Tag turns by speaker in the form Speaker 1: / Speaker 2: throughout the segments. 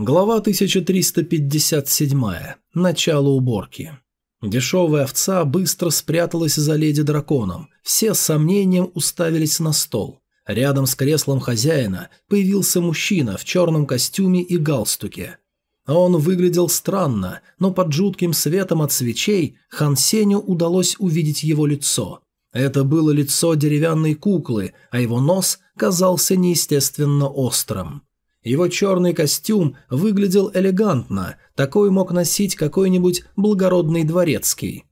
Speaker 1: Глава 1357. Начало уборки. Дешевая овца быстро спряталась за леди-драконом. Все с сомнением уставились на стол. Рядом с креслом хозяина появился мужчина в черном костюме и галстуке. Он выглядел странно, но под жутким светом от свечей Хан Сеню удалось увидеть его лицо. Это было лицо деревянной куклы, а его нос казался неестественно острым. Его черный костюм выглядел элегантно, такой мог носить какой-нибудь благородный дворецкий.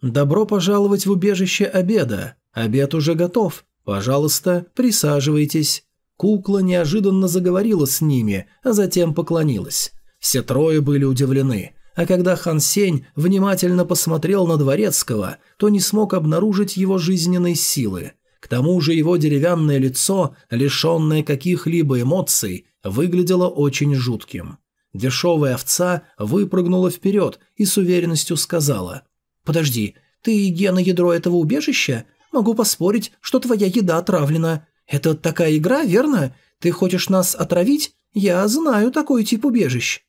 Speaker 1: «Добро пожаловать в убежище обеда. Обед уже готов. Пожалуйста, присаживайтесь». Кукла неожиданно заговорила с ними, а затем поклонилась. Все трое были удивлены, а когда Хан Сень внимательно посмотрел на Дворецкого, то не смог обнаружить его жизненной силы – к тому же его деревянное лицо, лишенное каких-либо эмоций, выглядело очень жутким. Дешевая овца выпрыгнула вперед и с уверенностью сказала «Подожди, ты гена ядро этого убежища? Могу поспорить, что твоя еда отравлена. Это такая игра, верно? Ты хочешь нас отравить? Я знаю такой тип убежищ».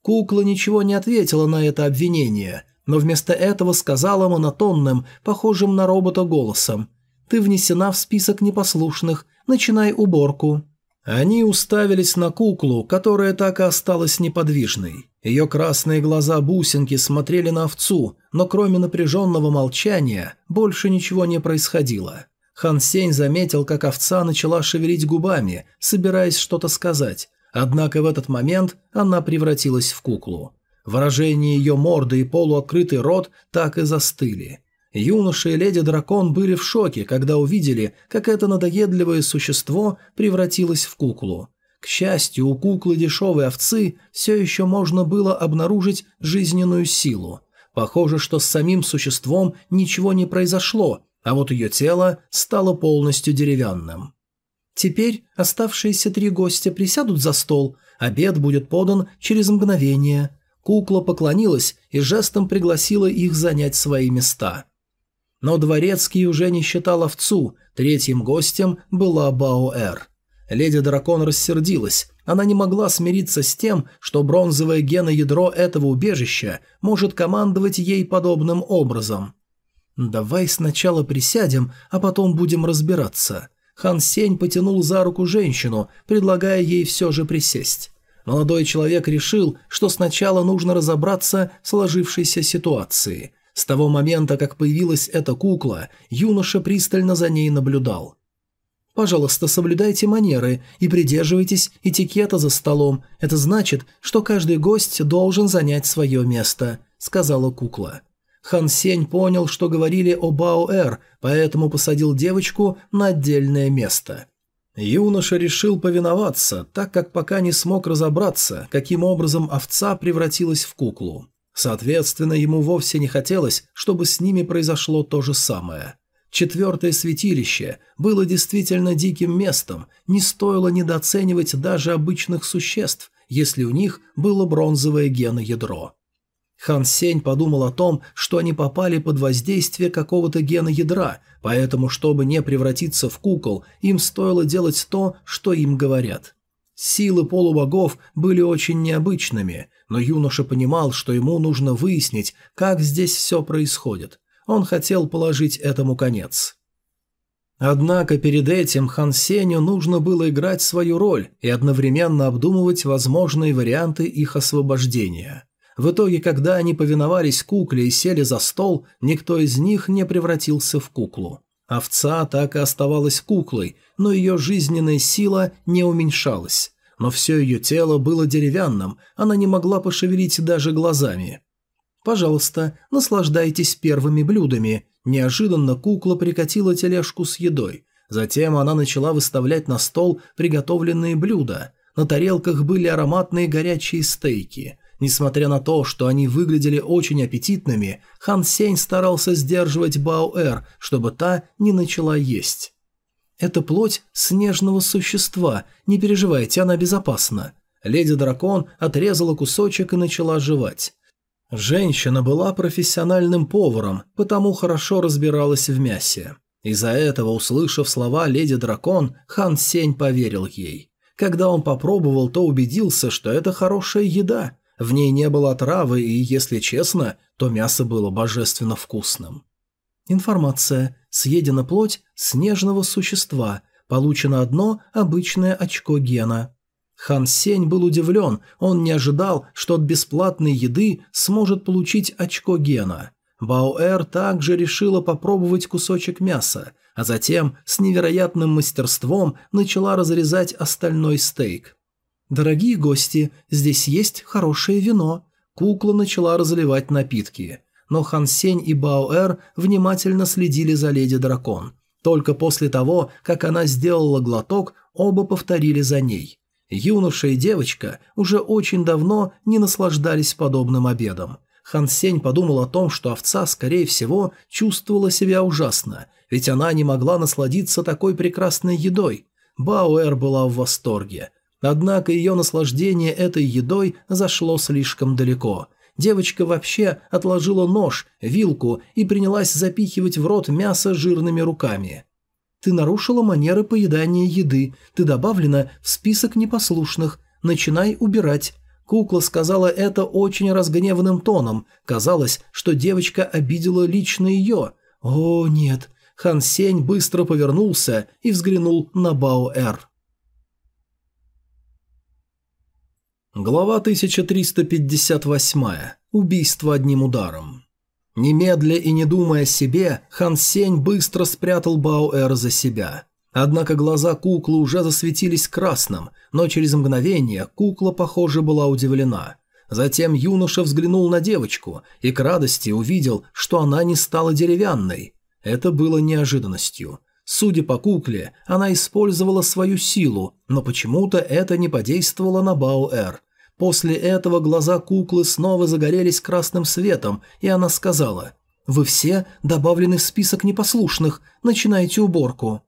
Speaker 1: Кукла ничего не ответила на это обвинение, но вместо этого сказала монотонным, похожим на робота голосом – ты внесена в список непослушных. Начинай уборку». Они уставились на куклу, которая так и осталась неподвижной. Ее красные глаза-бусинки смотрели на овцу, но кроме напряженного молчания больше ничего не происходило. Хан Сень заметил, как овца начала шевелить губами, собираясь что-то сказать, однако в этот момент она превратилась в куклу. Выражение ее морды и полуоткрытый рот так и застыли. Юноша и леди-дракон были в шоке, когда увидели, как это надоедливое существо превратилось в куклу. К счастью, у куклы дешевой овцы все еще можно было обнаружить жизненную силу. Похоже, что с самим существом ничего не произошло, а вот ее тело стало полностью деревянным. Теперь оставшиеся три гостя присядут за стол, обед будет подан через мгновение. Кукла поклонилась и жестом пригласила их занять свои места. Но Дворецкий уже не считал овцу, третьим гостем была Баоэр. Леди-дракон рассердилась. Она не могла смириться с тем, что бронзовое геноядро этого убежища может командовать ей подобным образом. «Давай сначала присядем, а потом будем разбираться». Хан Сень потянул за руку женщину, предлагая ей все же присесть. Молодой человек решил, что сначала нужно разобраться в сложившейся ситуации – с того момента, как появилась эта кукла, юноша пристально за ней наблюдал. «Пожалуйста, соблюдайте манеры и придерживайтесь этикета за столом. Это значит, что каждый гость должен занять свое место», — сказала кукла. Хан Сень понял, что говорили о Баоэр, поэтому посадил девочку на отдельное место. Юноша решил повиноваться, так как пока не смог разобраться, каким образом овца превратилась в куклу. Соответственно, ему вовсе не хотелось, чтобы с ними произошло то же самое. Четвертое святилище было действительно диким местом, не стоило недооценивать даже обычных существ, если у них было бронзовое геноядро. Хан Сень подумал о том, что они попали под воздействие какого-то гена ядра, поэтому, чтобы не превратиться в кукол, им стоило делать то, что им говорят. Силы полубогов были очень необычными, но юноша понимал, что ему нужно выяснить, как здесь все происходит. Он хотел положить этому конец. Однако перед этим Хан Сеню нужно было играть свою роль и одновременно обдумывать возможные варианты их освобождения. В итоге, когда они повиновались кукле и сели за стол, никто из них не превратился в куклу. Овца так и оставалась куклой, но ее жизненная сила не уменьшалась но все ее тело было деревянным, она не могла пошевелить даже глазами. «Пожалуйста, наслаждайтесь первыми блюдами». Неожиданно кукла прикатила тележку с едой. Затем она начала выставлять на стол приготовленные блюда. На тарелках были ароматные горячие стейки. Несмотря на то, что они выглядели очень аппетитными, Хан Сень старался сдерживать Баоэр, чтобы та не начала есть. Это плоть снежного существа, не переживайте, она безопасна. Леди-дракон отрезала кусочек и начала жевать. Женщина была профессиональным поваром, потому хорошо разбиралась в мясе. Из-за этого, услышав слова леди-дракон, хан Сень поверил ей. Когда он попробовал, то убедился, что это хорошая еда. В ней не было отравы, и, если честно, то мясо было божественно вкусным. Информация. Съедена плоть снежного существа. Получено одно обычное очко гена. Хан Сень был удивлен, он не ожидал, что от бесплатной еды сможет получить очко гена. Баоэр также решила попробовать кусочек мяса, а затем с невероятным мастерством начала разрезать остальной стейк. «Дорогие гости, здесь есть хорошее вино». Кукла начала разливать напитки. Но Хан Сень и Баоэр внимательно следили за леди Дракон. Только после того, как она сделала глоток, оба повторили за ней. Юноша и девочка уже очень давно не наслаждались подобным обедом. Хан Сень подумал о том, что овца, скорее всего, чувствовала себя ужасно, ведь она не могла насладиться такой прекрасной едой. Бауэр была в восторге. Однако ее наслаждение этой едой зашло слишком далеко. Девочка вообще отложила нож, вилку и принялась запихивать в рот мясо жирными руками. «Ты нарушила манеры поедания еды, ты добавлена в список непослушных, начинай убирать». Кукла сказала это очень разгневанным тоном. Казалось, что девочка обидела лично ее. «О, нет». Хан Сень быстро повернулся и взглянул на Бао-Эр. Глава 1358. Убийство одним ударом. Немедля и не думая о себе, Хан Сень быстро спрятал Баоэр за себя. Однако глаза куклы уже засветились красным, но через мгновение кукла, похоже, была удивлена. Затем юноша взглянул на девочку и к радости увидел, что она не стала деревянной. Это было неожиданностью. Судя по кукле, она использовала свою силу, но почему-то это не подействовало на Баоэр. После этого глаза куклы снова загорелись красным светом, и она сказала «Вы все добавлены в список непослушных, начинайте уборку».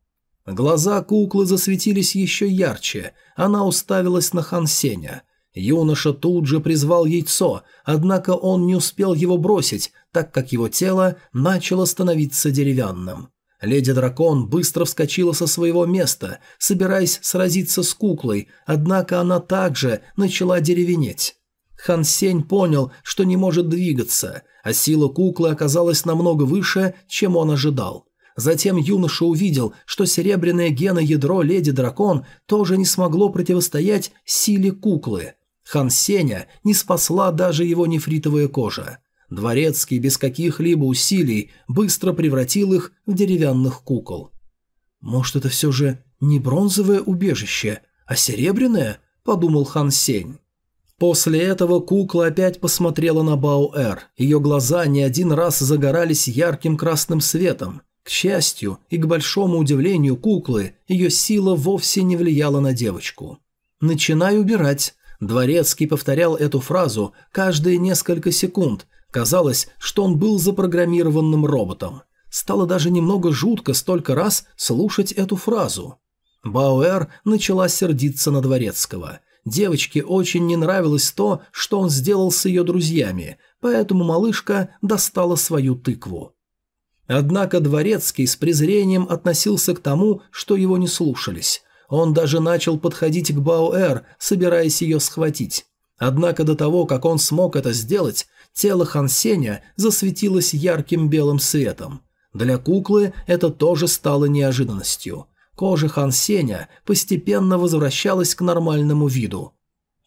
Speaker 1: Глаза куклы засветились еще ярче, она уставилась на Хан Сеня. Юноша тут же призвал яйцо, однако он не успел его бросить, так как его тело начало становиться деревянным. Леди-дракон быстро вскочила со своего места, собираясь сразиться с куклой, однако она также начала деревенеть. Хан Сень понял, что не может двигаться, а сила куклы оказалась намного выше, чем он ожидал. Затем юноша увидел, что серебряное геноядро леди-дракон тоже не смогло противостоять силе куклы. Хан Сеня не спасла даже его нефритовая кожа. Дворецкий без каких-либо усилий быстро превратил их в деревянных кукол. «Может, это все же не бронзовое убежище, а серебряное?» – подумал Хан Сень. После этого кукла опять посмотрела на Бао-Эр. Ее глаза не один раз загорались ярким красным светом. К счастью и к большому удивлению куклы, ее сила вовсе не влияла на девочку. «Начинай убирать». Дворецкий повторял эту фразу каждые несколько секунд, Казалось, что он был запрограммированным роботом. Стало даже немного жутко столько раз слушать эту фразу. Бауэр начала сердиться на Дворецкого. Девочке очень не нравилось то, что он сделал с ее друзьями, поэтому малышка достала свою тыкву. Однако Дворецкий с презрением относился к тому, что его не слушались. Он даже начал подходить к Бауэр, собираясь ее схватить. Однако до того, как он смог это сделать, Тело Хан Сеня засветилось ярким белым светом. Для куклы это тоже стало неожиданностью. Кожа Хан Сеня постепенно возвращалась к нормальному виду.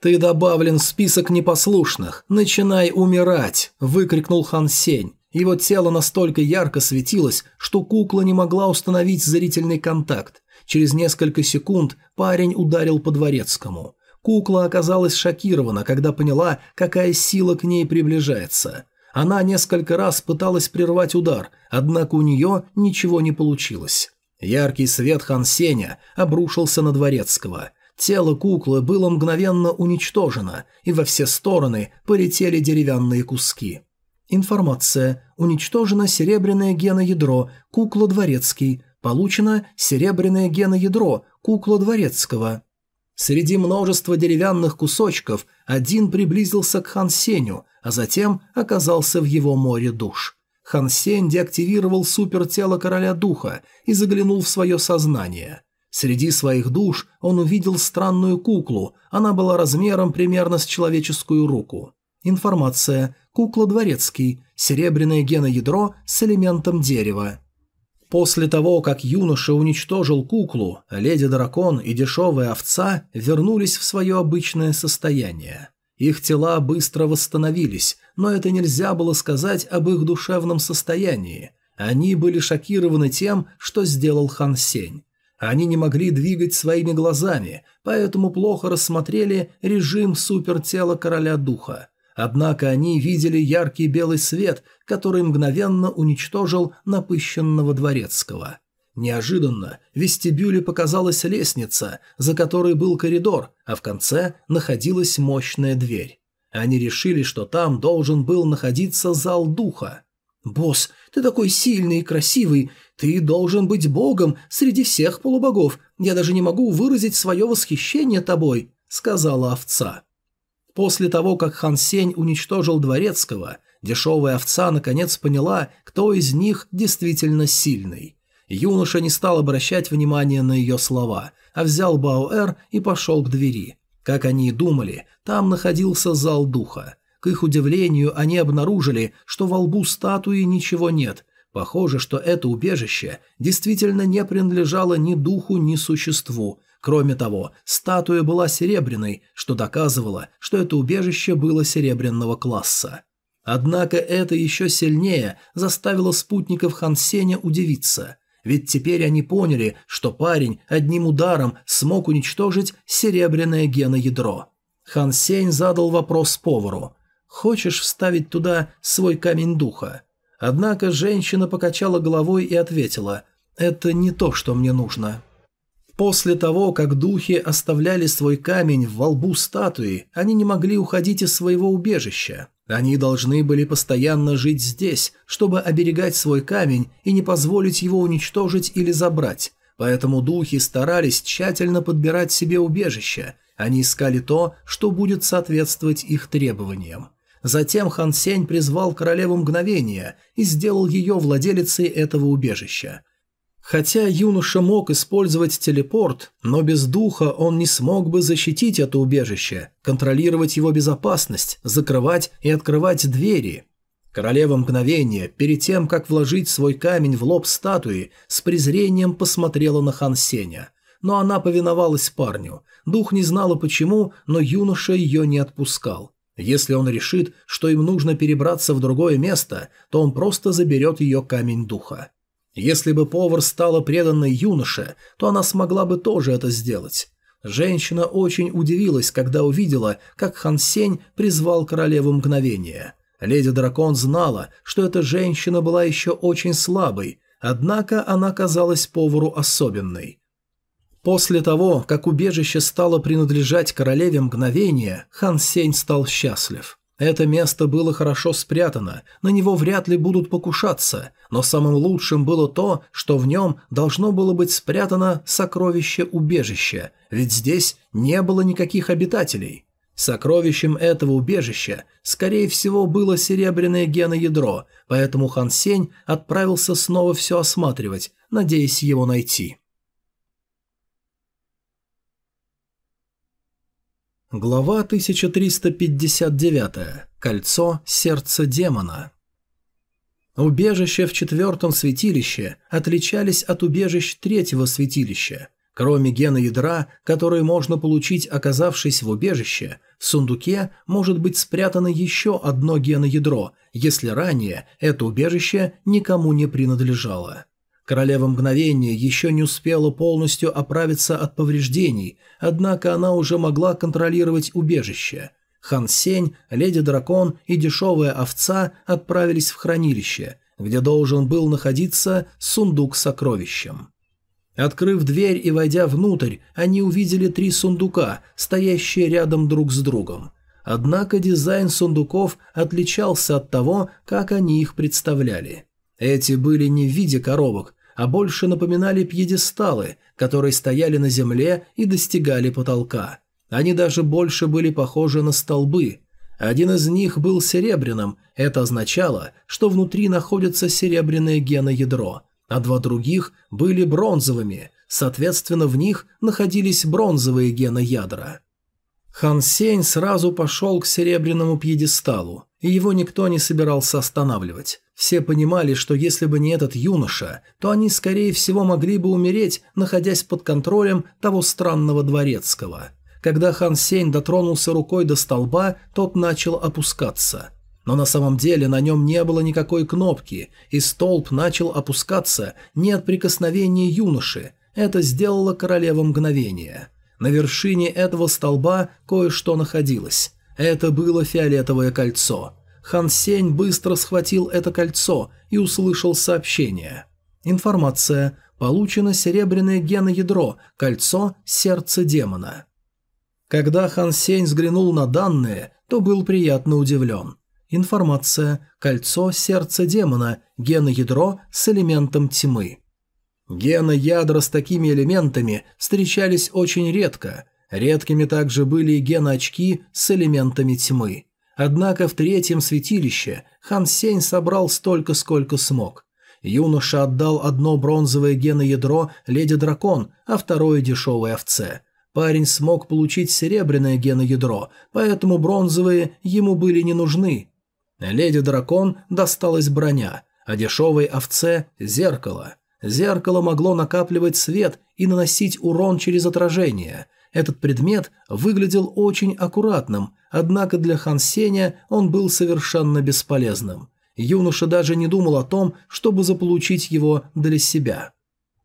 Speaker 1: «Ты добавлен в список непослушных. Начинай умирать!» – выкрикнул Хан Сень. Его тело настолько ярко светилось, что кукла не могла установить зрительный контакт. Через несколько секунд парень ударил по дворецкому. Кукла оказалась шокирована, когда поняла, какая сила к ней приближается. Она несколько раз пыталась прервать удар, однако у нее ничего не получилось. Яркий свет Хан Сеня обрушился на Дворецкого. Тело куклы было мгновенно уничтожено, и во все стороны полетели деревянные куски. Информация. Уничтожено серебряное геноядро, кукла Дворецкий. Получено серебряное геноядро, кукла Дворецкого. Среди множества деревянных кусочков один приблизился к Хан Сеню, а затем оказался в его море душ. Хан Сень деактивировал супертело короля духа и заглянул в свое сознание. Среди своих душ он увидел странную куклу, она была размером примерно с человеческую руку. Информация. Кукла Дворецкий. Серебряное геноядро с элементом дерева. После того, как юноша уничтожил куклу, леди-дракон и дешевая овца вернулись в свое обычное состояние. Их тела быстро восстановились, но это нельзя было сказать об их душевном состоянии. Они были шокированы тем, что сделал Хан Сень. Они не могли двигать своими глазами, поэтому плохо рассмотрели режим супертела короля духа. Однако они видели яркий белый свет, который мгновенно уничтожил напыщенного дворецкого. Неожиданно в вестибюле показалась лестница, за которой был коридор, а в конце находилась мощная дверь. Они решили, что там должен был находиться зал духа. «Босс, ты такой сильный и красивый, ты должен быть богом среди всех полубогов. Я даже не могу выразить свое восхищение тобой», — сказала овца. После того, как Хан Сень уничтожил Дворецкого, дешевая овца наконец поняла, кто из них действительно сильный. Юноша не стал обращать внимания на ее слова, а взял Баоэр и пошел к двери. Как они и думали, там находился зал духа. К их удивлению, они обнаружили, что во лбу статуи ничего нет. Похоже, что это убежище действительно не принадлежало ни духу, ни существу. Кроме того, статуя была серебряной, что доказывало, что это убежище было серебряного класса. Однако это еще сильнее заставило спутников Хансеня удивиться. Ведь теперь они поняли, что парень одним ударом смог уничтожить серебряное геноядро. Хан Сень задал вопрос повару. Хочешь вставить туда свой камень духа?» Однако женщина покачала головой и ответила «Это не то, что мне нужно». После того, как духи оставляли свой камень в волбу статуи, они не могли уходить из своего убежища. Они должны были постоянно жить здесь, чтобы оберегать свой камень и не позволить его уничтожить или забрать. Поэтому духи старались тщательно подбирать себе убежище. Они искали то, что будет соответствовать их требованиям. Затем Хан Сень призвал королеву мгновения и сделал ее владелицей этого убежища. Хотя юноша мог использовать телепорт, но без духа он не смог бы защитить это убежище, контролировать его безопасность, закрывать и открывать двери. Королева мгновения, перед тем, как вложить свой камень в лоб статуи, с презрением посмотрела на Хан Сеня. Но она повиновалась парню. Дух не знала почему, но юноша ее не отпускал. Если он решит, что им нужно перебраться в другое место, то он просто заберет ее камень духа. Если бы повар стала преданной юноше, то она смогла бы тоже это сделать. Женщина очень удивилась, когда увидела, как Хан Сень призвал королеву мгновения. Леди-дракон знала, что эта женщина была еще очень слабой, однако она казалась повару особенной. После того, как убежище стало принадлежать королеве мгновения, Хан Сень стал счастлив. Это место было хорошо спрятано, на него вряд ли будут покушаться, но самым лучшим было то, что в нем должно было быть спрятано сокровище убежища, ведь здесь не было никаких обитателей. Сокровищем этого убежища, скорее всего, было серебряное геноядро, поэтому Хан Сень отправился снова все осматривать, надеясь его найти. Глава 1359. Кольцо сердца демона. Убежища в четвертом святилище отличались от убежищ третьего святилища. Кроме гена ядра, который можно получить, оказавшись в убежище, в сундуке может быть спрятано еще одно геноядро, если ранее это убежище никому не принадлежало. Королева мгновения еще не успела полностью оправиться от повреждений, однако она уже могла контролировать убежище. Хан Сень, Леди-дракон и дешевая овца отправились в хранилище, где должен был находиться сундук с сокровищем. Открыв дверь и войдя внутрь, они увидели три сундука, стоящие рядом друг с другом. Однако дизайн сундуков отличался от того, как они их представляли. Эти были не в виде коробок, а больше напоминали пьедесталы, которые стояли на земле и достигали потолка. Они даже больше были похожи на столбы. Один из них был серебряным, это означало, что внутри находится серебряное геноядро, а два других были бронзовыми, Соответственно, в них находились бронзовые геноядра. Хан Сень сразу пошел к серебряному пьедесталу, и его никто не собирался останавливать. Все понимали, что если бы не этот юноша, то они, скорее всего, могли бы умереть, находясь под контролем того странного дворецкого. Когда Хан Сень дотронулся рукой до столба, тот начал опускаться. Но на самом деле на нем не было никакой кнопки, и столб начал опускаться не от прикосновения юноши. Это сделала королева мгновения. На вершине этого столба кое-что находилось. Это было фиолетовое кольцо. Хан Сень быстро схватил это кольцо и услышал сообщение. Информация. Получено серебряное геноядро, кольцо сердца демона. Когда Хан Сень взглянул на данные, то был приятно удивлен. Информация. Кольцо сердца демона. Геноядро с элементом тьмы. Геноядра с такими элементами встречались очень редко. Редкими также были и геноочки с элементами тьмы. Однако в третьем святилище Хан Сень собрал столько, сколько смог. Юноша отдал одно бронзовое геноядро Леди Дракон, а второе дешевой овце. Парень смог получить серебряное геноядро, поэтому бронзовые ему были не нужны. Леди Дракон досталась броня, а дешевой овце – зеркало. Зеркало могло накапливать свет и наносить урон через отражение. Этот предмет выглядел очень аккуратным, однако для Хан Сеня он был совершенно бесполезным. Юноша даже не думал о том, чтобы заполучить его для себя.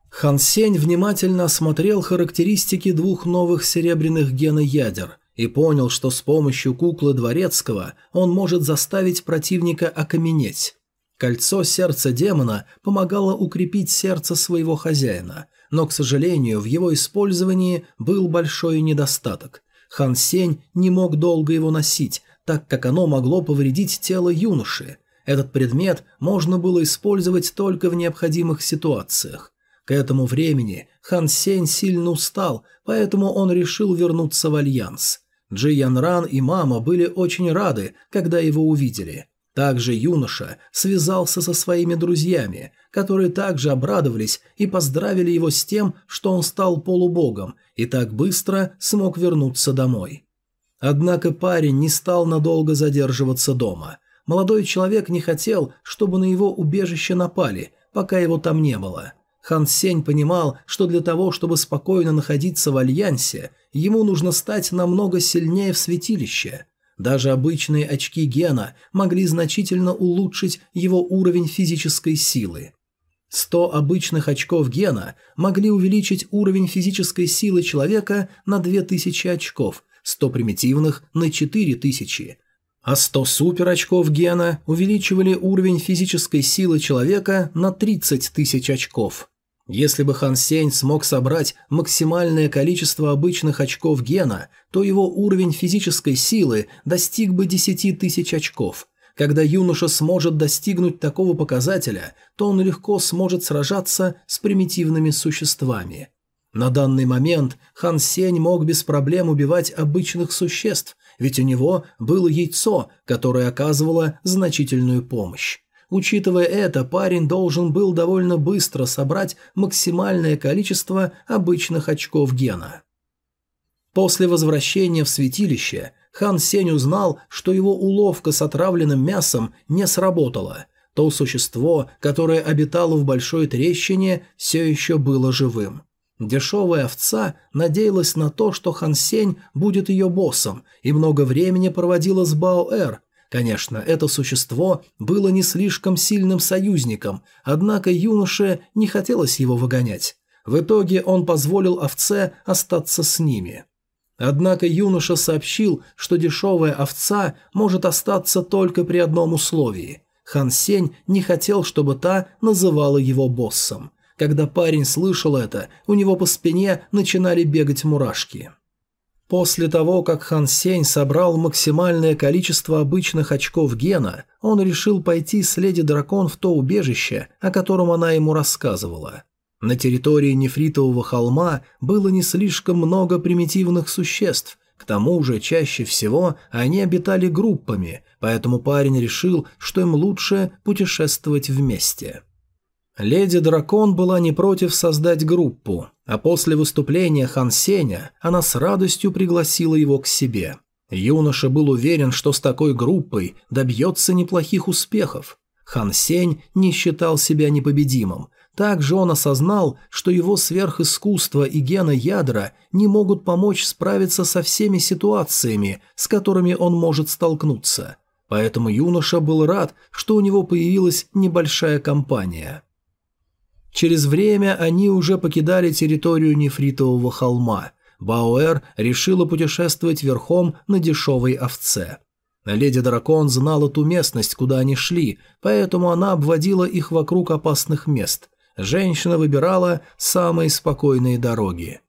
Speaker 1: Хан Сень внимательно осмотрел характеристики двух новых серебряных геноядер и понял, что с помощью куклы Дворецкого он может заставить противника окаменеть. Кольцо сердца демона помогало укрепить сердце своего хозяина, но, к сожалению, в его использовании был большой недостаток. Хан Сень не мог долго его носить, так как оно могло повредить тело юноши. Этот предмет можно было использовать только в необходимых ситуациях. К этому времени Хан Сень сильно устал, поэтому он решил вернуться в Альянс. Джи Ян Ран и мама были очень рады, когда его увидели. Также юноша связался со своими друзьями, которые также обрадовались и поздравили его с тем, что он стал полубогом и так быстро смог вернуться домой. Однако парень не стал надолго задерживаться дома. Молодой человек не хотел, чтобы на его убежище напали, пока его там не было. Хан Сень понимал, что для того, чтобы спокойно находиться в Альянсе, ему нужно стать намного сильнее в святилище – даже обычные очки гена могли значительно улучшить его уровень физической силы. 100 обычных очков гена могли увеличить уровень физической силы человека на 2000 очков, 100 примитивных на 4000, а 100 супер очков гена увеличивали уровень физической силы человека на 30 тысяч очков. Если бы Хан Сень смог собрать максимальное количество обычных очков гена, то его уровень физической силы достиг бы 10 тысяч очков. Когда юноша сможет достигнуть такого показателя, то он легко сможет сражаться с примитивными существами. На данный момент Хан Сень мог без проблем убивать обычных существ, ведь у него было яйцо, которое оказывало значительную помощь. Учитывая это, парень должен был довольно быстро собрать максимальное количество обычных очков гена. После возвращения в святилище Хан Сень узнал, что его уловка с отравленным мясом не сработала. То существо, которое обитало в большой трещине, все еще было живым. Дешевая овца надеялась на то, что Хан Сень будет ее боссом, и много времени проводила с Баоэр, Конечно, это существо было не слишком сильным союзником, однако юноше не хотелось его выгонять. В итоге он позволил овце остаться с ними. Однако юноша сообщил, что дешевая овца может остаться только при одном условии. Хан Сень не хотел, чтобы та называла его боссом. Когда парень слышал это, у него по спине начинали бегать мурашки. После того, как Хан Сень собрал максимальное количество обычных очков гена, он решил пойти с Леди Дракон в то убежище, о котором она ему рассказывала. На территории нефритового холма было не слишком много примитивных существ, к тому же чаще всего они обитали группами, поэтому парень решил, что им лучше путешествовать вместе. Леди-дракон была не против создать группу, а после выступления Хан Сеня она с радостью пригласила его к себе. Юноша был уверен, что с такой группой добьется неплохих успехов. Хан Сень не считал себя непобедимым. Также он осознал, что его сверхискусство и гена ядра не могут помочь справиться со всеми ситуациями, с которыми он может столкнуться. Поэтому юноша был рад, что у него появилась небольшая компания. Через время они уже покидали территорию нефритового холма. Бауэр решила путешествовать верхом на дешевой овце. Леди-дракон знала ту местность, куда они шли, поэтому она обводила их вокруг опасных мест. Женщина выбирала самые спокойные дороги.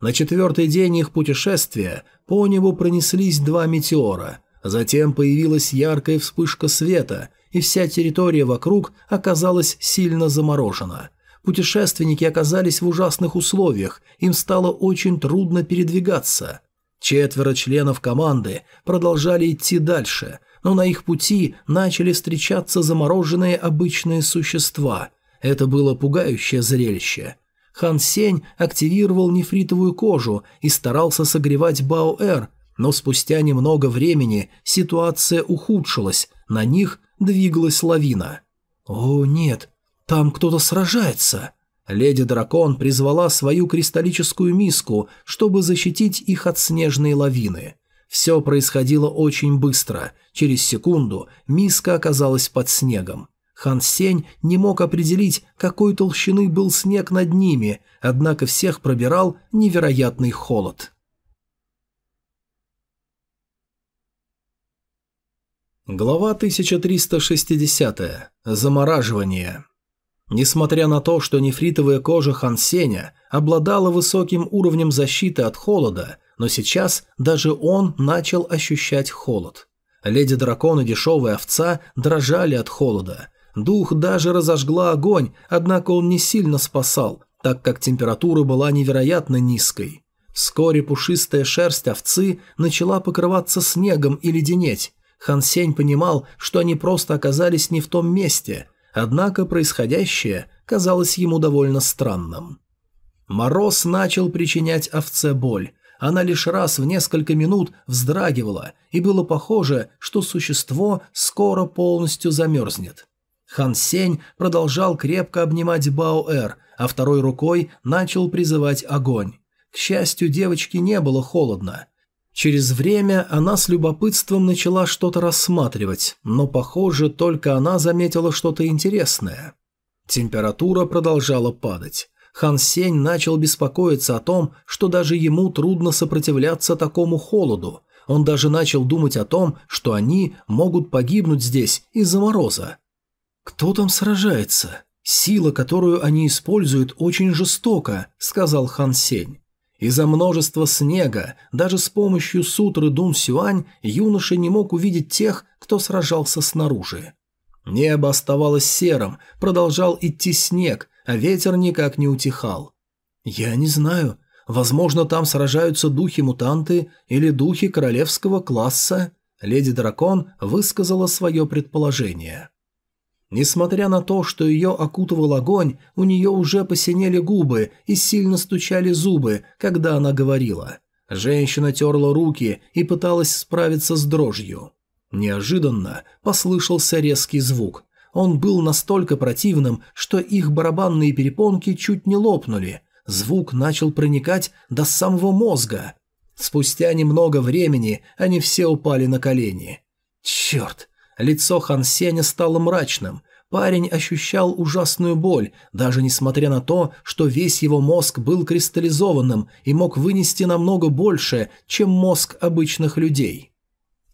Speaker 1: На четвертый день их путешествия по небу пронеслись два метеора. Затем появилась яркая вспышка света, и вся территория вокруг оказалась сильно заморожена – Путешественники оказались в ужасных условиях, им стало очень трудно передвигаться. Четверо членов команды продолжали идти дальше, но на их пути начали встречаться замороженные обычные существа. Это было пугающее зрелище. Хан Сень активировал нефритовую кожу и старался согревать Баоэр, но спустя немного времени ситуация ухудшилась, на них двигалась лавина. «О, нет, «Там кто-то сражается!» Леди-дракон призвала свою кристаллическую миску, чтобы защитить их от снежной лавины. Все происходило очень быстро. Через секунду миска оказалась под снегом. Хан Сень не мог определить, какой толщины был снег над ними, однако всех пробирал невероятный холод. Глава 1360. Замораживание. Несмотря на то, что нефритовая кожа Хансеня обладала высоким уровнем защиты от холода, но сейчас даже он начал ощущать холод. Леди-дракон и дешевая овца дрожали от холода. Дух даже разожгла огонь, однако он не сильно спасал, так как температура была невероятно низкой. Вскоре пушистая шерсть овцы начала покрываться снегом и леденеть. Хан Сень понимал, что они просто оказались не в том месте – Однако происходящее казалось ему довольно странным. Мороз начал причинять овце боль. Она лишь раз в несколько минут вздрагивала, и было похоже, что существо скоро полностью замерзнет. Хан Сень продолжал крепко обнимать Баоэр, а второй рукой начал призывать огонь. К счастью, девочке не было холодно. Через время она с любопытством начала что-то рассматривать, но, похоже, только она заметила что-то интересное. Температура продолжала падать. Хан Сень начал беспокоиться о том, что даже ему трудно сопротивляться такому холоду. Он даже начал думать о том, что они могут погибнуть здесь из-за мороза. «Кто там сражается? Сила, которую они используют, очень жестока», — сказал Хан Сень. Из-за множества снега, даже с помощью сутры Дун Сюань, юноша не мог увидеть тех, кто сражался снаружи. Небо оставалось серым, продолжал идти снег, а ветер никак не утихал. «Я не знаю. Возможно, там сражаются духи-мутанты или духи королевского класса?» Леди Дракон высказала свое предположение. Несмотря на то, что ее окутывал огонь, у нее уже посинели губы и сильно стучали зубы, когда она говорила. Женщина терла руки и пыталась справиться с дрожью. Неожиданно послышался резкий звук. Он был настолько противным, что их барабанные перепонки чуть не лопнули. Звук начал проникать до самого мозга. Спустя немного времени они все упали на колени. «Черт! Лицо Хан Сеня стало мрачным. Парень ощущал ужасную боль, даже несмотря на то, что весь его мозг был кристаллизованным и мог вынести намного больше, чем мозг обычных людей.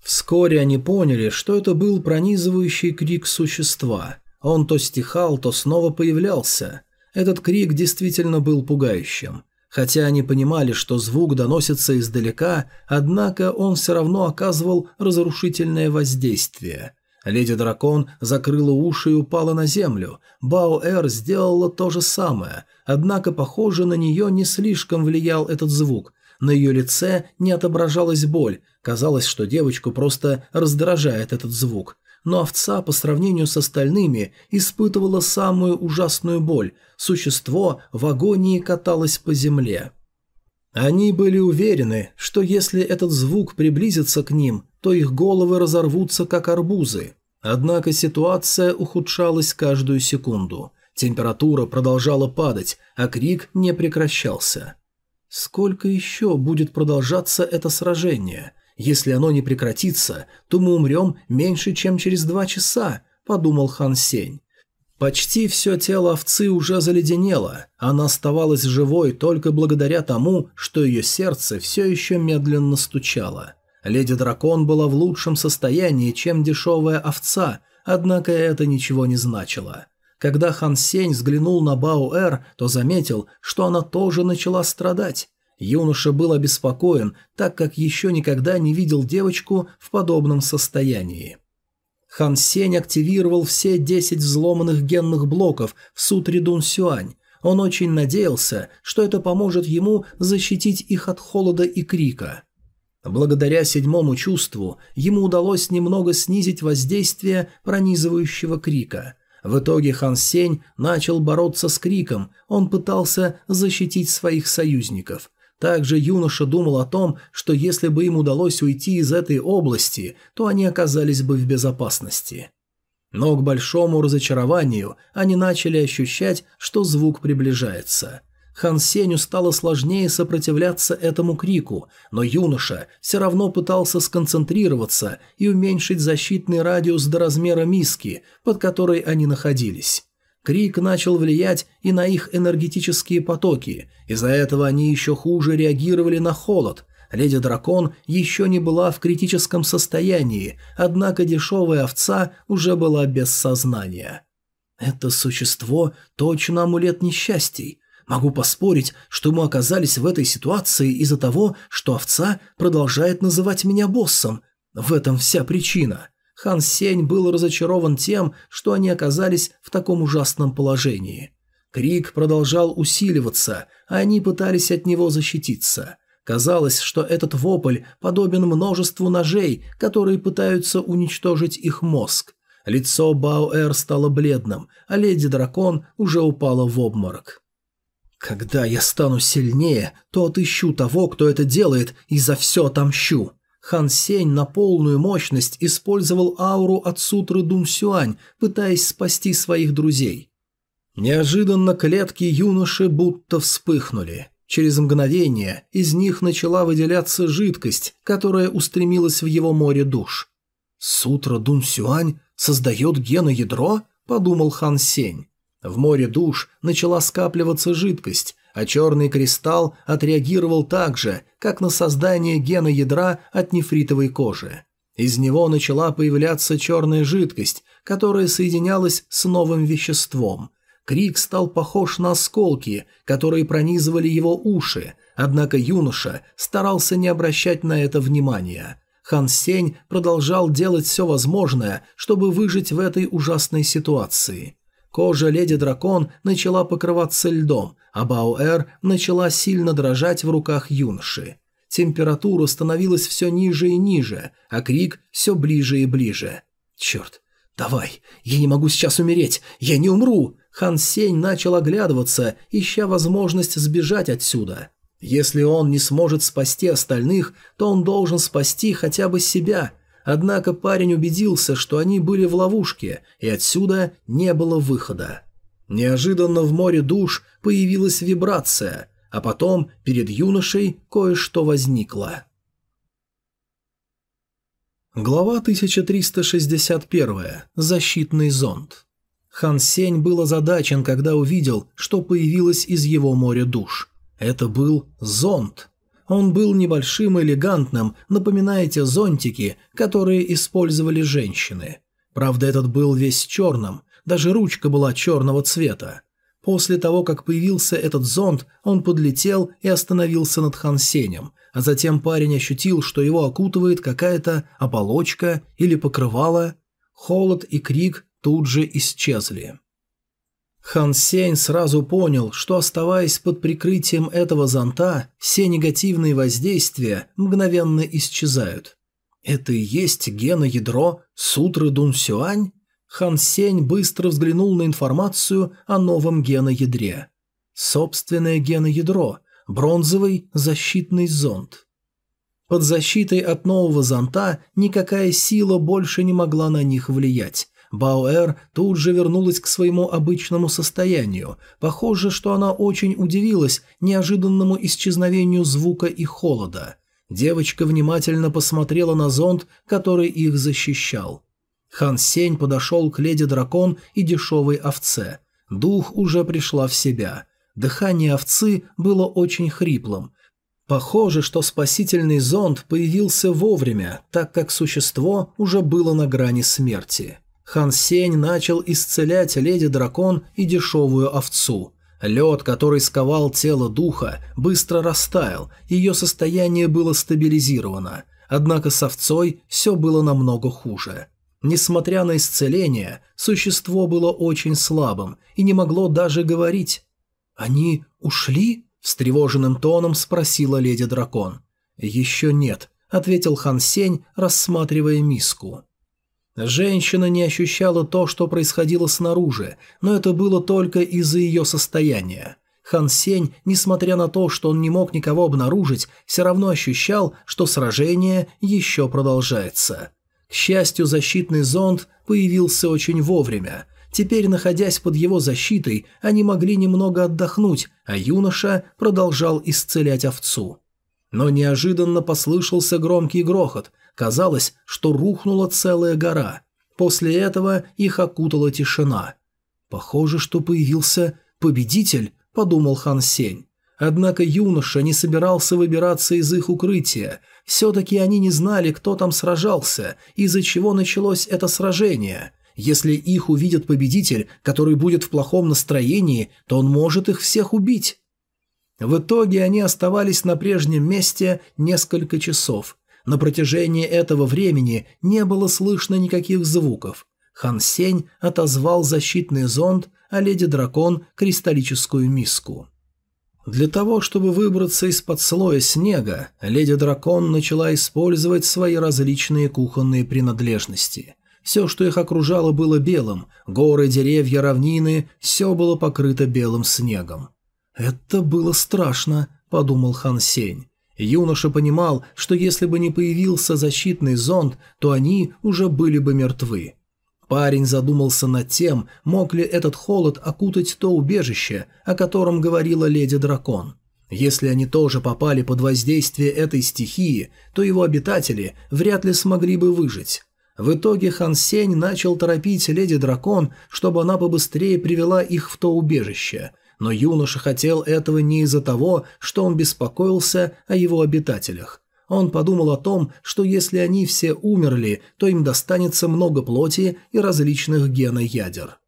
Speaker 1: Вскоре они поняли, что это был пронизывающий крик существа. Он то стихал, то снова появлялся. Этот крик действительно был пугающим. Хотя они понимали, что звук доносится издалека, однако он все равно оказывал разрушительное воздействие. Леди-дракон закрыла уши и упала на землю. Бао-Эр сделала то же самое, однако, похоже, на нее не слишком влиял этот звук. На ее лице не отображалась боль, казалось, что девочку просто раздражает этот звук. Но овца по сравнению с остальными испытывала самую ужасную боль, существо в агонии каталось по земле. Они были уверены, что если этот звук приблизится к ним, то их головы разорвутся как арбузы. Однако ситуация ухудшалась каждую секунду. Температура продолжала падать, а крик не прекращался. Сколько еще будет продолжаться это сражение? Если оно не прекратится, то мы умрем меньше, чем через два часа, подумал Хан Сень. Почти все тело овцы уже заледенело, она оставалась живой только благодаря тому, что ее сердце все еще медленно стучало. Леди-дракон была в лучшем состоянии, чем дешевая овца, однако это ничего не значило. Когда Хан Сень взглянул на Бао-Эр, то заметил, что она тоже начала страдать. Юноша был обеспокоен, так как еще никогда не видел девочку в подобном состоянии. Хан Сень активировал все 10 взломанных генных блоков в сутре Дун Сюань. Он очень надеялся, что это поможет ему защитить их от холода и крика. Благодаря седьмому чувству ему удалось немного снизить воздействие пронизывающего крика. В итоге Хан Сень начал бороться с криком, он пытался защитить своих союзников. Также юноша думал о том, что если бы им удалось уйти из этой области, то они оказались бы в безопасности. Но к большому разочарованию они начали ощущать, что звук приближается – Хан Сеню стало сложнее сопротивляться этому крику, но юноша все равно пытался сконцентрироваться и уменьшить защитный радиус до размера миски, под которой они находились. Крик начал влиять и на их энергетические потоки, из-за этого они еще хуже реагировали на холод. Леди-дракон еще не была в критическом состоянии, однако дешевая овца уже была без сознания. «Это существо точно амулет несчастий. Могу поспорить, что мы оказались в этой ситуации из-за того, что овца продолжает называть меня боссом. В этом вся причина. Хан Сень был разочарован тем, что они оказались в таком ужасном положении. Крик продолжал усиливаться, а они пытались от него защититься. Казалось, что этот вопль подобен множеству ножей, которые пытаются уничтожить их мозг. Лицо Баоэр стало бледным, а леди-дракон уже упала в обморок. «Когда я стану сильнее, то отыщу того, кто это делает, и за все отомщу». Хан Сень на полную мощность использовал ауру от сутры Дун Сюань, пытаясь спасти своих друзей. Неожиданно клетки юноши будто вспыхнули. Через мгновение из них начала выделяться жидкость, которая устремилась в его море душ. «Сутра Дун Сюань создает геноядро?» – подумал Хан Сень. В море душ начала скапливаться жидкость, а черный кристалл отреагировал так же, как на создание гена ядра от нефритовой кожи. Из него начала появляться черная жидкость, которая соединялась с новым веществом. Крик стал похож на осколки, которые пронизывали его уши, однако юноша старался не обращать на это внимания. Хан Сень продолжал делать все возможное, чтобы выжить в этой ужасной ситуации. Кожа леди-дракон начала покрываться льдом, а Баоэр начала сильно дрожать в руках юноши. Температура становилась все ниже и ниже, а крик все ближе и ближе. «Черт! Давай! Я не могу сейчас умереть! Я не умру!» Хан Сень начал оглядываться, ища возможность сбежать отсюда. Если он не сможет спасти остальных, то он должен спасти хотя бы себя – Однако парень убедился, что они были в ловушке, и отсюда не было выхода. Неожиданно в море душ появилась вибрация, а потом перед юношей кое-что возникло. Глава 1361. Защитный зонд. Хан Сень был озадачен, когда увидел, что появилось из его моря душ. Это был зонд. Он был небольшим и элегантным, напоминая те зонтики, которые использовали женщины. Правда, этот был весь черным, даже ручка была черного цвета. После того, как появился этот зонт, он подлетел и остановился над Хансенем, а затем парень ощутил, что его окутывает какая-то оболочка или покрывало. Холод и крик тут же исчезли. Хан Сень сразу понял, что оставаясь под прикрытием этого зонта, все негативные воздействия мгновенно исчезают. Это и есть геноядро Сутры Дун Сюань? Хан Сень быстро взглянул на информацию о новом геноядре. Собственное геноядро, бронзовый защитный зонд. Под защитой от нового зонта никакая сила больше не могла на них влиять. Бауэр тут же вернулась к своему обычному состоянию. Похоже, что она очень удивилась неожиданному исчезновению звука и холода. Девочка внимательно посмотрела на зонт, который их защищал. Хан Сень подошел к леди-дракон и дешевой овце. Дух уже пришла в себя. Дыхание овцы было очень хриплым. Похоже, что спасительный зонд появился вовремя, так как существо уже было на грани смерти. Хан Сень начал исцелять леди-дракон и дешевую овцу. Лед, который сковал тело духа, быстро растаял, ее состояние было стабилизировано. Однако с овцой все было намного хуже. Несмотря на исцеление, существо было очень слабым и не могло даже говорить. «Они ушли?» – встревоженным тоном спросила леди-дракон. «Еще нет», – ответил Хан Сень, рассматривая миску. Женщина не ощущала то, что происходило снаружи, но это было только из-за ее состояния. Хан Сень, несмотря на то, что он не мог никого обнаружить, все равно ощущал, что сражение еще продолжается. К счастью, защитный зонд появился очень вовремя. Теперь, находясь под его защитой, они могли немного отдохнуть, а юноша продолжал исцелять овцу. Но неожиданно послышался громкий грохот – Казалось, что рухнула целая гора. После этого их окутала тишина. «Похоже, что появился победитель», – подумал Хан Сень. Однако юноша не собирался выбираться из их укрытия. Все-таки они не знали, кто там сражался, из-за чего началось это сражение. Если их увидит победитель, который будет в плохом настроении, то он может их всех убить. В итоге они оставались на прежнем месте несколько часов. На протяжении этого времени не было слышно никаких звуков. Хан Сень отозвал защитный зонд, а леди-дракон – кристаллическую миску. Для того, чтобы выбраться из-под слоя снега, леди-дракон начала использовать свои различные кухонные принадлежности. Все, что их окружало, было белым, горы, деревья, равнины – все было покрыто белым снегом. «Это было страшно», – подумал Хан Сень. Юноша понимал, что если бы не появился защитный зонд, то они уже были бы мертвы. Парень задумался над тем, мог ли этот холод окутать то убежище, о котором говорила леди-дракон. Если они тоже попали под воздействие этой стихии, то его обитатели вряд ли смогли бы выжить. В итоге Хан Сень начал торопить леди-дракон, чтобы она побыстрее привела их в то убежище – но юноша хотел этого не из-за того, что он беспокоился о его обитателях. Он подумал о том, что если они все умерли, то им достанется много плоти и различных геноядер.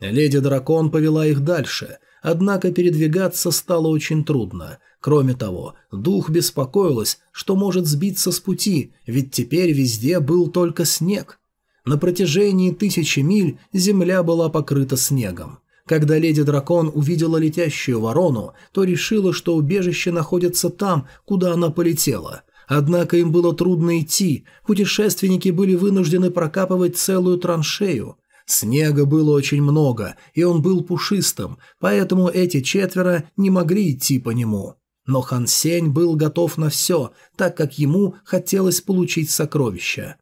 Speaker 1: Леди-дракон повела их дальше, однако передвигаться стало очень трудно. Кроме того, дух беспокоилась, что может сбиться с пути, ведь теперь везде был только снег. На протяжении тысячи миль земля была покрыта снегом. Когда леди-дракон увидела летящую ворону, то решила, что убежище находится там, куда она полетела. Однако им было трудно идти, путешественники были вынуждены прокапывать целую траншею. Снега было очень много, и он был пушистым, поэтому эти четверо не могли идти по нему. Но Хан Сень был готов на все, так как ему хотелось получить сокровища.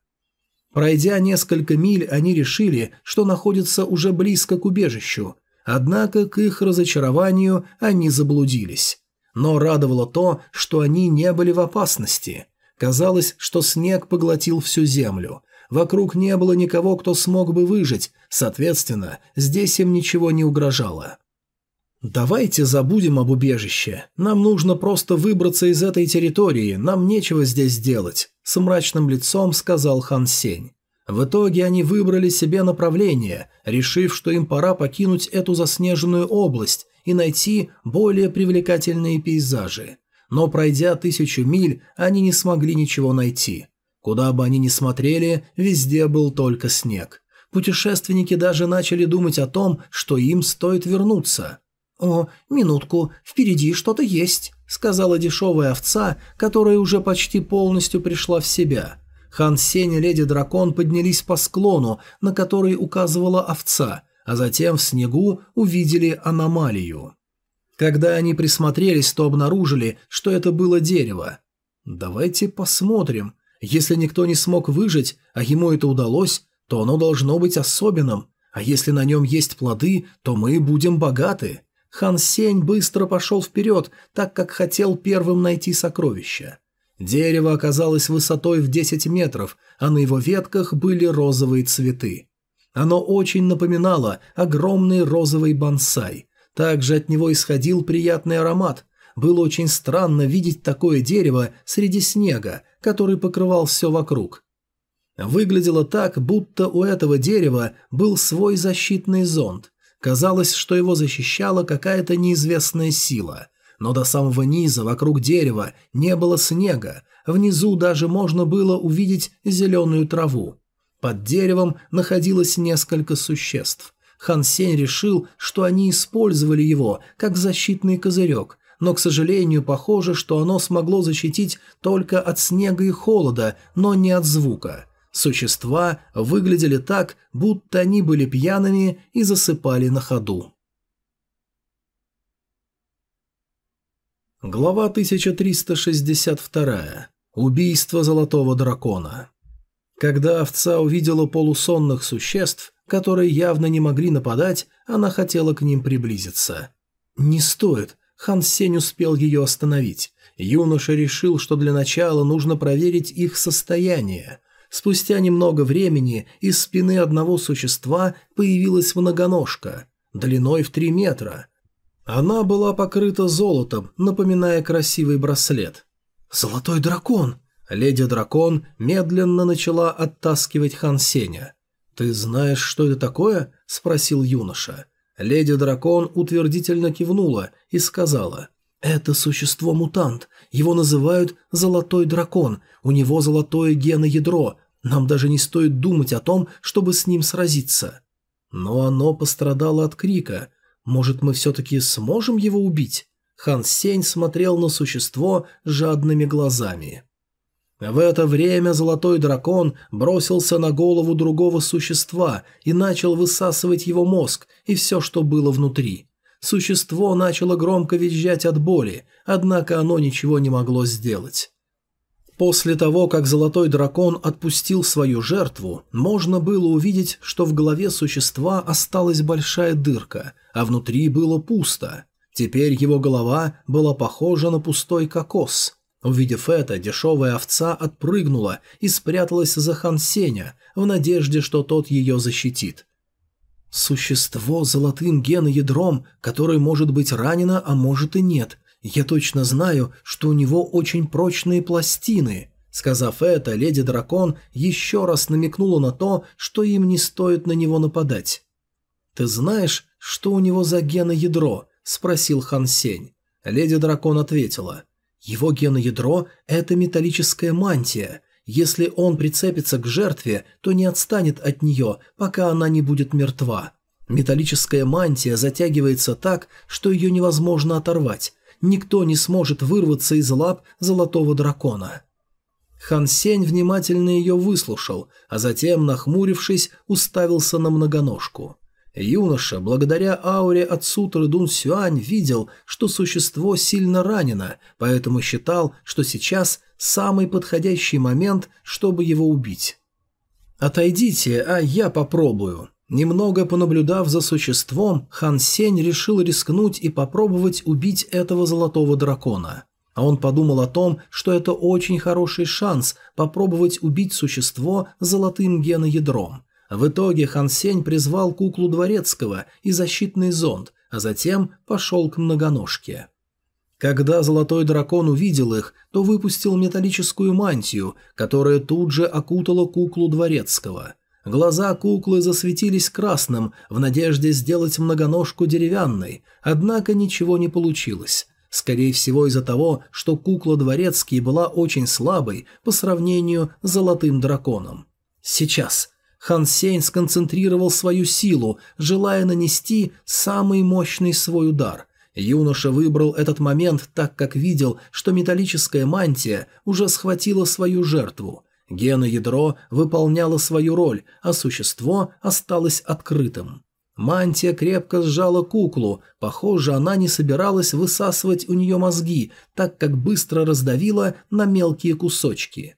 Speaker 1: Пройдя несколько миль, они решили, что находятся уже близко к убежищу, Однако, к их разочарованию, они заблудились. Но радовало то, что они не были в опасности. Казалось, что снег поглотил всю землю. Вокруг не было никого, кто смог бы выжить, соответственно, здесь им ничего не угрожало. «Давайте забудем об убежище. Нам нужно просто выбраться из этой территории, нам нечего здесь делать», – с мрачным лицом сказал Хан Сень. В итоге они выбрали себе направление, решив, что им пора покинуть эту заснеженную область и найти более привлекательные пейзажи. Но пройдя тысячу миль, они не смогли ничего найти. Куда бы они ни смотрели, везде был только снег. Путешественники даже начали думать о том, что им стоит вернуться. «О, минутку, впереди что-то есть», — сказала дешевая овца, которая уже почти полностью пришла в себя – Хан Сень и Леди Дракон поднялись по склону, на который указывала овца, а затем в снегу увидели аномалию. Когда они присмотрелись, то обнаружили, что это было дерево. «Давайте посмотрим. Если никто не смог выжить, а ему это удалось, то оно должно быть особенным. А если на нем есть плоды, то мы будем богаты». Хан Сень быстро пошел вперед, так как хотел первым найти сокровища. Дерево оказалось высотой в 10 метров, а на его ветках были розовые цветы. Оно очень напоминало огромный розовый бонсай. Также от него исходил приятный аромат. Было очень странно видеть такое дерево среди снега, который покрывал все вокруг. Выглядело так, будто у этого дерева был свой защитный зонд. Казалось, что его защищала какая-то неизвестная сила. Но до самого низа вокруг дерева не было снега, внизу даже можно было увидеть зеленую траву. Под деревом находилось несколько существ. Хан Сень решил, что они использовали его как защитный козырек, но, к сожалению, похоже, что оно смогло защитить только от снега и холода, но не от звука. Существа выглядели так, будто они были пьяными и засыпали на ходу. Глава 1362. Убийство Золотого Дракона. Когда овца увидела полусонных существ, которые явно не могли нападать, она хотела к ним приблизиться. «Не стоит», Хан Сень успел ее остановить. Юноша решил, что для начала нужно проверить их состояние. Спустя немного времени из спины одного существа появилась многоножка, длиной в три метра. Она была покрыта золотом, напоминая красивый браслет. «Золотой дракон!» Леди-дракон медленно начала оттаскивать Хан Сеня. «Ты знаешь, что это такое?» – спросил юноша. Леди-дракон утвердительно кивнула и сказала – «Это существо-мутант. Его называют «золотой дракон». У него золотое геноядро. Нам даже не стоит думать о том, чтобы с ним сразиться». Но оно пострадало от крика. «Может, мы все-таки сможем его убить?» Хан Сень смотрел на существо жадными глазами. В это время золотой дракон бросился на голову другого существа и начал высасывать его мозг и все, что было внутри. Существо начало громко визжать от боли, однако оно ничего не могло сделать. После того, как золотой дракон отпустил свою жертву, можно было увидеть, что в голове существа осталась большая дырка, а внутри было пусто. Теперь его голова была похожа на пустой кокос. Увидев это, дешевая овца отпрыгнула и спряталась за Хан Сеня в надежде, что тот ее защитит. Существо с золотым геноядром, которое может быть ранено, а может и нет. Я точно знаю, что у него очень прочные пластины. Сказав это, леди-дракон еще раз намекнула на то, что им не стоит на него нападать. «Ты знаешь, что у него за геноядро?» – спросил Хан Сень. Леди-дракон ответила. «Его геноядро – это металлическая мантия. Если он прицепится к жертве, то не отстанет от нее, пока она не будет мертва. Металлическая мантия затягивается так, что ее невозможно оторвать. Никто не сможет вырваться из лап золотого дракона. Хан Сень внимательно ее выслушал, а затем, нахмурившись, уставился на многоножку. Юноша, благодаря ауре от сутры Дун Сюань, видел, что существо сильно ранено, поэтому считал, что сейчас самый подходящий момент, чтобы его убить. «Отойдите, а я попробую». Немного понаблюдав за существом, Хан Сень решил рискнуть и попробовать убить этого золотого дракона. А он подумал о том, что это очень хороший шанс попробовать убить существо золотым геноядром. В итоге Хан Сень призвал куклу дворецкого и защитный зонд, а затем пошел к многоножке. Когда золотой дракон увидел их, то выпустил металлическую мантию, которая тут же окутала куклу дворецкого. Глаза куклы засветились красным в надежде сделать многоножку деревянной, однако ничего не получилось. Скорее всего из-за того, что кукла дворецкий была очень слабой по сравнению с золотым драконом. Сейчас Хан Сень сконцентрировал свою силу, желая нанести самый мощный свой удар. Юноша выбрал этот момент, так как видел, что металлическая мантия уже схватила свою жертву. Геноядро выполняло свою роль, а существо осталось открытым. Мантия крепко сжала куклу, похоже, она не собиралась высасывать у нее мозги, так как быстро раздавила на мелкие кусочки.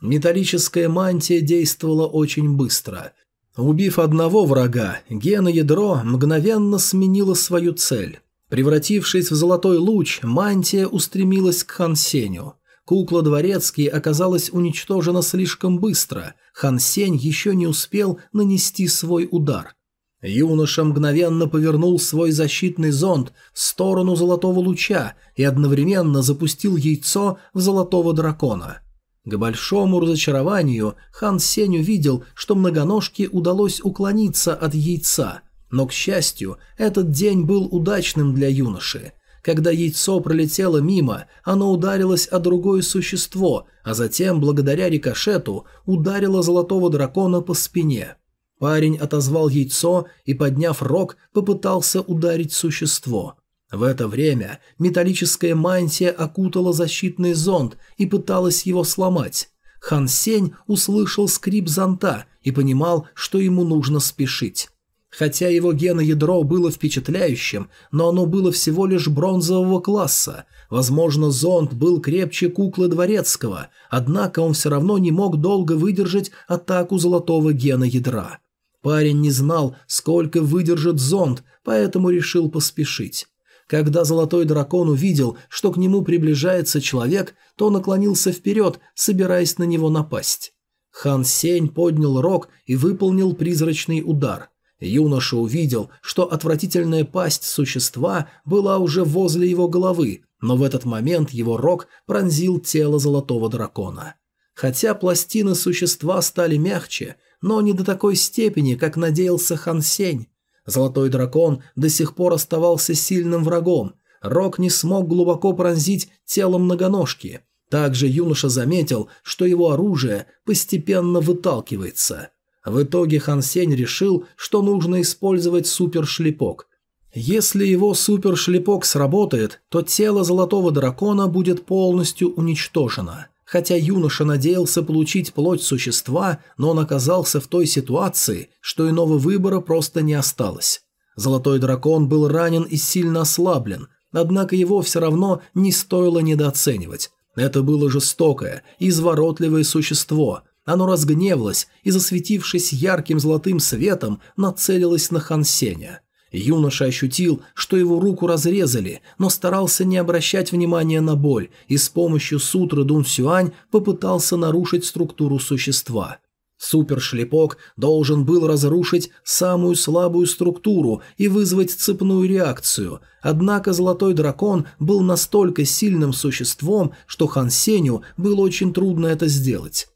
Speaker 1: Металлическая мантия действовала очень быстро. Убив одного врага, геноядро мгновенно сменило свою цель. Превратившись в золотой луч, мантия устремилась к Хансеню. Кукла Дворецкий оказалась уничтожена слишком быстро, Хан Сень еще не успел нанести свой удар. Юноша мгновенно повернул свой защитный зонд в сторону золотого луча и одновременно запустил яйцо в золотого дракона. К большому разочарованию Хан Сень увидел, что многоножке удалось уклониться от яйца, но, к счастью, этот день был удачным для юноши. Когда яйцо пролетело мимо, оно ударилось о другое существо, а затем, благодаря рикошету, ударило золотого дракона по спине. Парень отозвал яйцо и, подняв рог, попытался ударить существо. В это время металлическая мантия окутала защитный зонд и пыталась его сломать. Хан Сень услышал скрип зонта и понимал, что ему нужно спешить. Хотя его геноядро было впечатляющим, но оно было всего лишь бронзового класса. Возможно, зонд был крепче куклы дворецкого, однако он все равно не мог долго выдержать атаку золотого геноядра. Парень не знал, сколько выдержит зонд, поэтому решил поспешить. Когда золотой дракон увидел, что к нему приближается человек, то наклонился вперед, собираясь на него напасть. Хан Сень поднял рог и выполнил призрачный удар – Юноша увидел, что отвратительная пасть существа была уже возле его головы, но в этот момент его рог пронзил тело золотого дракона. Хотя пластины существа стали мягче, но не до такой степени, как надеялся Хан Сень. Золотой дракон до сих пор оставался сильным врагом. Рог не смог глубоко пронзить тело многоножки. Также юноша заметил, что его оружие постепенно выталкивается – в итоге Хан Сень решил, что нужно использовать супершлепок. Если его супершлепок сработает, то тело золотого дракона будет полностью уничтожено. Хотя юноша надеялся получить плоть существа, но он оказался в той ситуации, что иного выбора просто не осталось. Золотой дракон был ранен и сильно ослаблен, однако его все равно не стоило недооценивать. Это было жестокое, изворотливое существо, оно разгневалось и, засветившись ярким золотым светом, нацелилось на Хансеня. Юноша ощутил, что его руку разрезали, но старался не обращать внимания на боль и с помощью сутры Дун Сюань попытался нарушить структуру существа. Супершлепок должен был разрушить самую слабую структуру и вызвать цепную реакцию, однако Золотой Дракон был настолько сильным существом, что Хан Сеню было очень трудно это сделать.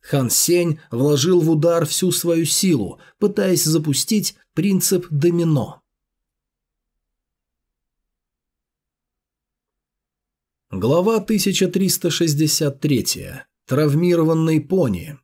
Speaker 1: Хан Сень вложил в удар всю свою силу, пытаясь запустить принцип домино. Глава 1363. Травмированный пони.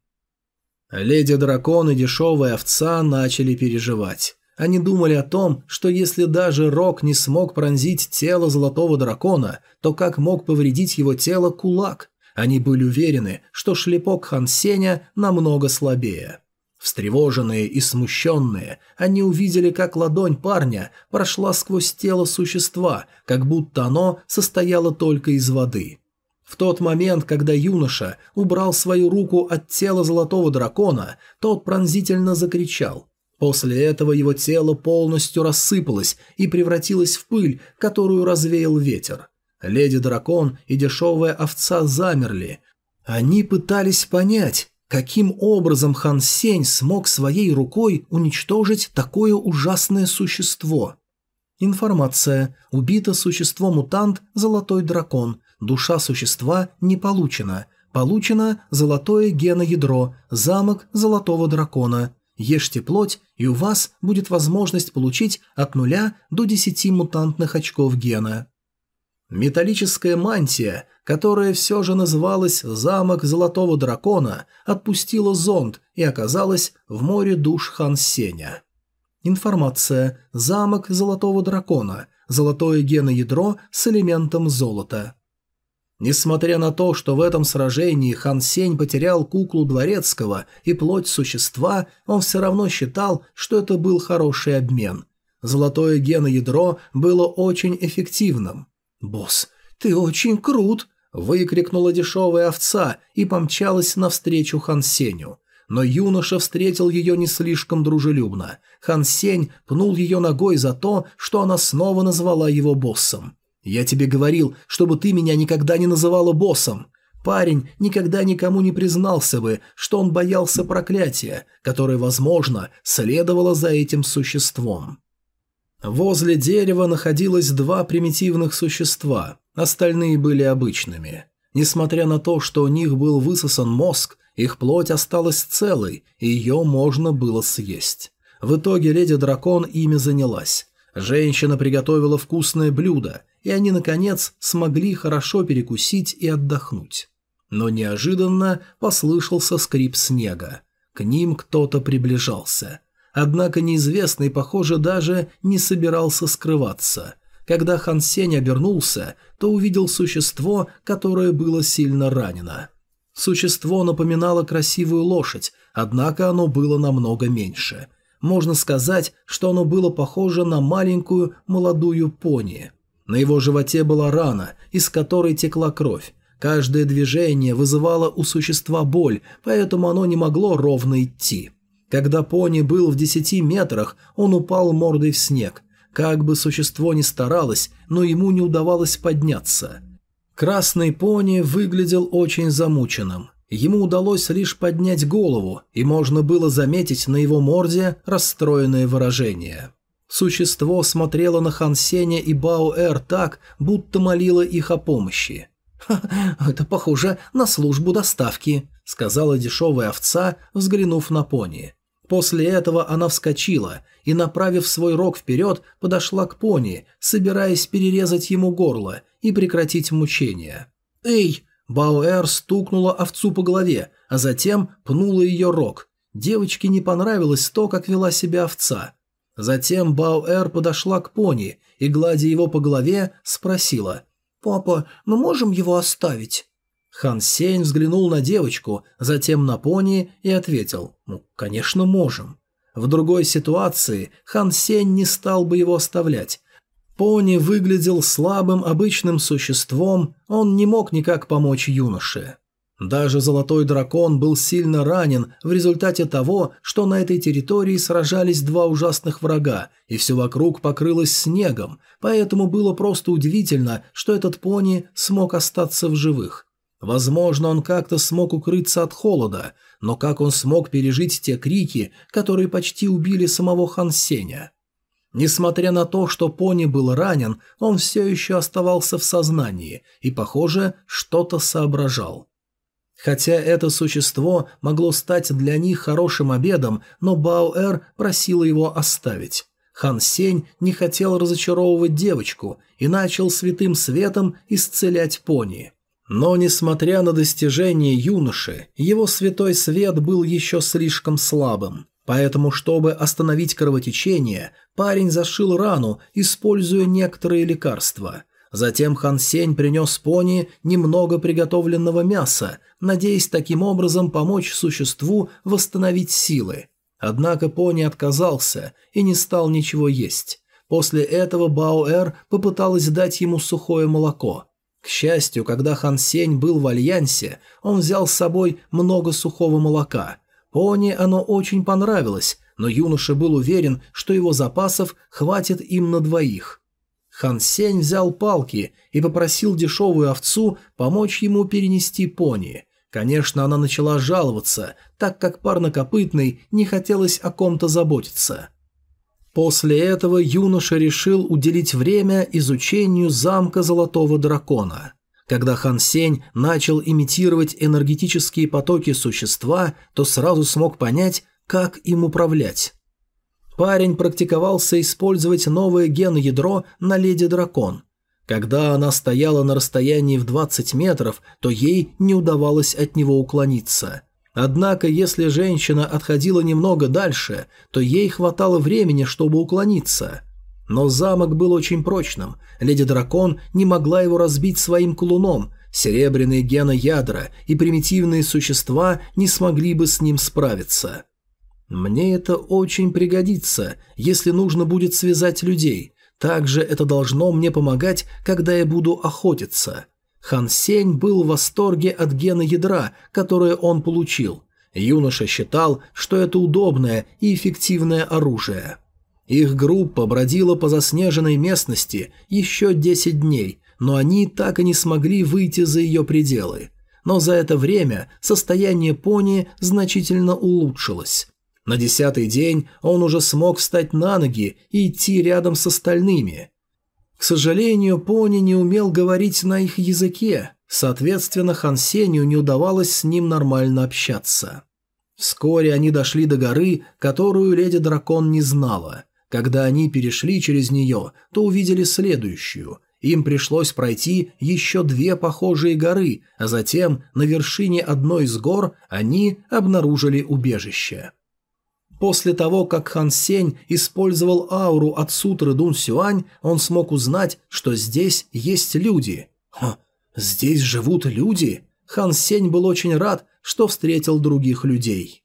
Speaker 1: Леди-дракон и дешевая овца начали переживать. Они думали о том, что если даже Рок не смог пронзить тело золотого дракона, то как мог повредить его тело кулак? Они были уверены, что шлепок Хан Сеня намного слабее. Встревоженные и смущенные, они увидели, как ладонь парня прошла сквозь тело существа, как будто оно состояло только из воды. В тот момент, когда юноша убрал свою руку от тела золотого дракона, тот пронзительно закричал. После этого его тело полностью рассыпалось и превратилось в пыль, которую развеял ветер. Леди-дракон и дешевая овца замерли. Они пытались понять, каким образом Хан Сень смог своей рукой уничтожить такое ужасное существо. Информация. Убито существо-мутант «Золотой дракон». Душа существа не получена. Получено золотое геноядро, замок золотого дракона. Ешьте плоть, и у вас будет возможность получить от нуля до 10 мутантных очков гена. Металлическая мантия, которая все же называлась «Замок Золотого Дракона», отпустила зонд и оказалась в море душ Хан Сеня. Информация «Замок Золотого Дракона», золотое геноядро с элементом золота. Несмотря на то, что в этом сражении Хан Сень потерял куклу дворецкого и плоть существа, он все равно считал, что это был хороший обмен. Золотое геноядро было очень эффективным. «Босс, ты очень крут!» – выкрикнула дешевая овца и помчалась навстречу Хан Сенью. Но юноша встретил ее не слишком дружелюбно. Хан Сень пнул ее ногой за то, что она снова назвала его боссом. «Я тебе говорил, чтобы ты меня никогда не называла боссом. Парень никогда никому не признался бы, что он боялся проклятия, которое, возможно, следовало за этим существом». Возле дерева находилось два примитивных существа, остальные были обычными. Несмотря на то, что у них был высосан мозг, их плоть осталась целой, и ее можно было съесть. В итоге леди-дракон ими занялась. Женщина приготовила вкусное блюдо, и они, наконец, смогли хорошо перекусить и отдохнуть. Но неожиданно послышался скрип снега. К ним кто-то приближался. Однако неизвестный, похоже, даже не собирался скрываться. Когда Хан Сень обернулся, то увидел существо, которое было сильно ранено. Существо напоминало красивую лошадь, однако оно было намного меньше. Можно сказать, что оно было похоже на маленькую молодую пони. На его животе была рана, из которой текла кровь. Каждое движение вызывало у существа боль, поэтому оно не могло ровно идти. Когда пони был в десяти метрах, он упал мордой в снег. Как бы существо ни старалось, но ему не удавалось подняться. Красный пони выглядел очень замученным. Ему удалось лишь поднять голову, и можно было заметить на его морде расстроенное выражение. Существо смотрело на Хан Сеня и Бао-Эр так, будто молило их о помощи. «Ха, это похоже на службу доставки», — сказала дешевая овца, взглянув на пони. После этого она вскочила и, направив свой рог вперед, подошла к пони, собираясь перерезать ему горло и прекратить мучения. «Эй!» Бауэр стукнула овцу по голове, а затем пнула ее рог. Девочке не понравилось то, как вела себя овца. Затем Бауэр подошла к пони и, гладя его по голове, спросила «Папа, мы можем его оставить?» Хан Сень взглянул на девочку, затем на пони и ответил «Ну, конечно, можем». В другой ситуации Хан Сень не стал бы его оставлять. Пони выглядел слабым обычным существом, он не мог никак помочь юноше. Даже Золотой Дракон был сильно ранен в результате того, что на этой территории сражались два ужасных врага, и все вокруг покрылось снегом, поэтому было просто удивительно, что этот пони смог остаться в живых. Возможно, он как-то смог укрыться от холода, но как он смог пережить те крики, которые почти убили самого Хан Сеня? Несмотря на то, что пони был ранен, он все еще оставался в сознании и, похоже, что-то соображал. Хотя это существо могло стать для них хорошим обедом, но Баоэр просила его оставить. Хан Сень не хотел разочаровывать девочку и начал святым светом исцелять пони. Но, несмотря на достижения юноши, его святой свет был еще слишком слабым. Поэтому, чтобы остановить кровотечение, парень зашил рану, используя некоторые лекарства. Затем Хан Сень принес пони немного приготовленного мяса, надеясь таким образом помочь существу восстановить силы. Однако пони отказался и не стал ничего есть. После этого Баоэр попыталась дать ему сухое молоко, к счастью, когда Хан Сень был в Альянсе, он взял с собой много сухого молока. Пони оно очень понравилось, но юноша был уверен, что его запасов хватит им на двоих. Хан Сень взял палки и попросил дешевую овцу помочь ему перенести пони. Конечно, она начала жаловаться, так как парнокопытный не хотелось о ком-то заботиться. После этого юноша решил уделить время изучению замка Золотого Дракона. Когда Хан Сень начал имитировать энергетические потоки существа, то сразу смог понять, как им управлять. Парень практиковался использовать новое ген-ядро на Леди Дракон. Когда она стояла на расстоянии в 20 метров, то ей не удавалось от него уклониться – Однако, если женщина отходила немного дальше, то ей хватало времени, чтобы уклониться. Но замок был очень прочным, леди-дракон не могла его разбить своим кулуном, Серебряные геноядра и примитивные существа не смогли бы с ним справиться. Мне это очень пригодится, если нужно будет связать людей. Также это должно мне помогать, когда я буду охотиться. Хан Сень был в восторге от гена ядра, которое он получил. Юноша считал, что это удобное и эффективное оружие. Их группа бродила по заснеженной местности еще 10 дней, но они так и не смогли выйти за ее пределы. Но за это время состояние пони значительно улучшилось. На десятый день он уже смог встать на ноги и идти рядом с остальными. К сожалению, пони не умел говорить на их языке, соответственно, Хан Сенью не удавалось с ним нормально общаться. Вскоре они дошли до горы, которую леди-дракон не знала. Когда они перешли через нее, то увидели следующую. Им пришлось пройти еще две похожие горы, а затем на вершине одной из гор они обнаружили убежище. После того, как Хан Сень использовал ауру от сутры Дун Сюань, он смог узнать, что здесь есть люди. Ха, здесь живут люди? Хан Сень был очень рад, что встретил других людей.